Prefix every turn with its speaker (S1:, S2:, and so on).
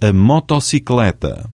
S1: a motocicleta.